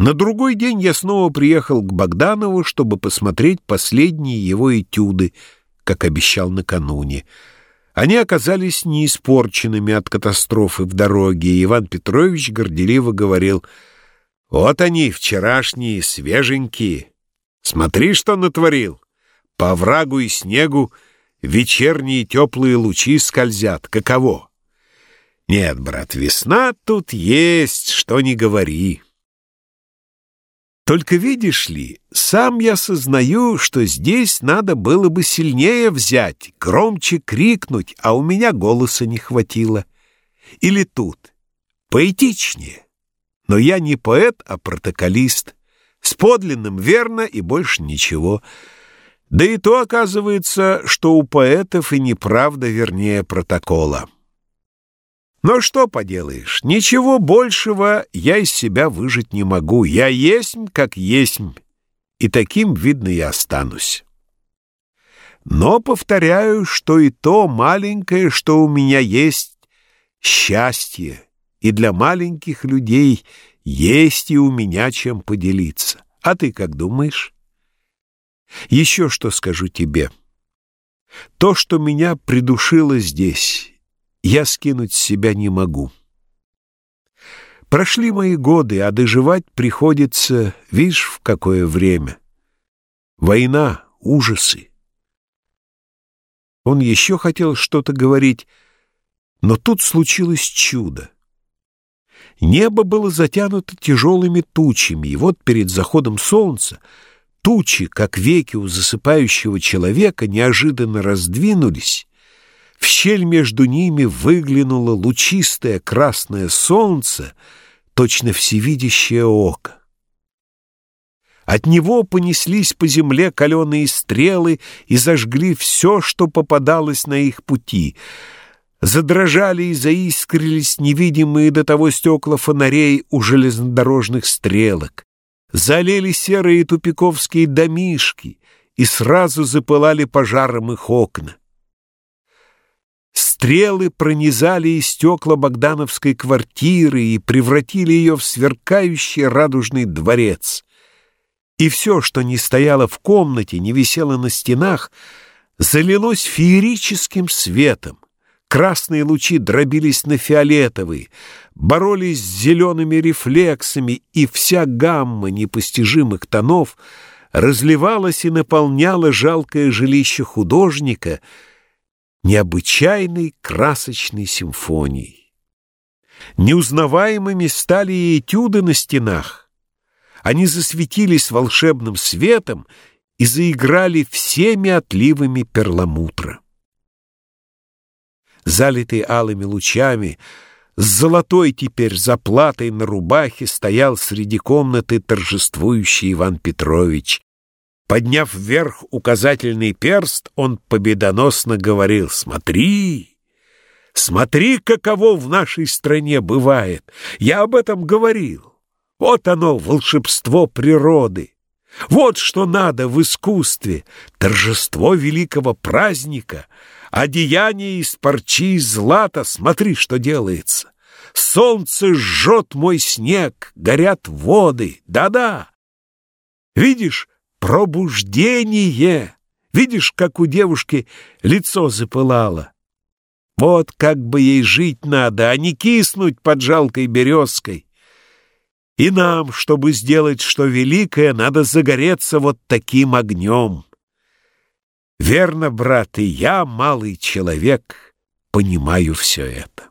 На другой день я снова приехал к Богданову, чтобы посмотреть последние его этюды, как обещал накануне. Они оказались неиспорченными от катастрофы в дороге, Иван Петрович горделиво говорил, «Вот они, вчерашние, свеженькие. Смотри, что натворил. По врагу и снегу вечерние теплые лучи скользят. Каково?» «Нет, брат, весна тут есть, что не говори». Только видишь ли, сам я сознаю, что здесь надо было бы сильнее взять, громче крикнуть, а у меня голоса не хватило. Или тут, поэтичнее. Но я не поэт, а протоколист. С подлинным верно и больше ничего. Да и то оказывается, что у поэтов и неправда вернее протокола. Но что поделаешь, ничего большего я из себя выжить не могу. Я есть, как есть, и таким, видно, и останусь. Но повторяю, что и то маленькое, что у меня есть, счастье, и для маленьких людей есть и у меня чем поделиться. А ты как думаешь? Еще что скажу тебе. То, что меня придушило здесь, я скинуть с себя не могу. Прошли мои годы, а доживать приходится, видишь, в какое время. Война, ужасы. Он еще хотел что-то говорить, но тут случилось чудо. Небо было затянуто тяжелыми тучами, и вот перед заходом солнца тучи, как веки у засыпающего человека, неожиданно раздвинулись, в щель между ними выглянуло лучистое красное солнце, точно всевидящее око. От него понеслись по земле каленые стрелы и зажгли все, что попадалось на их пути. Задрожали и заискрились невидимые до того стекла фонарей у железнодорожных стрелок. Залили серые тупиковские домишки и сразу запылали пожаром их окна. Стрелы пронизали и стекла Богдановской квартиры и превратили ее в сверкающий радужный дворец. И все, что не стояло в комнате, не висело на стенах, залилось феерическим светом. Красные лучи дробились на фиолетовые, боролись с зелеными рефлексами, и вся гамма непостижимых тонов разливалась и наполняла жалкое жилище художника — необычайной красочной симфонией. Неузнаваемыми стали и этюды на стенах. Они засветились волшебным светом и заиграли всеми отливами перламутра. Залитый алыми лучами, с золотой теперь заплатой на рубахе стоял среди комнаты торжествующий Иван Петрович, Подняв вверх указательный перст, он победоносно говорил «Смотри, смотри, каково в нашей стране бывает! Я об этом говорил. Вот оно, волшебство природы! Вот что надо в искусстве, торжество великого праздника, одеяние из парчи и злата, смотри, что делается! Солнце жжет мой снег, горят воды, да-да! Видишь, Пробуждение! Видишь, как у девушки лицо запылало? Вот как бы ей жить надо, а не киснуть под жалкой березкой. И нам, чтобы сделать что великое, надо загореться вот таким огнем. Верно, брат, и я, малый человек, понимаю все это.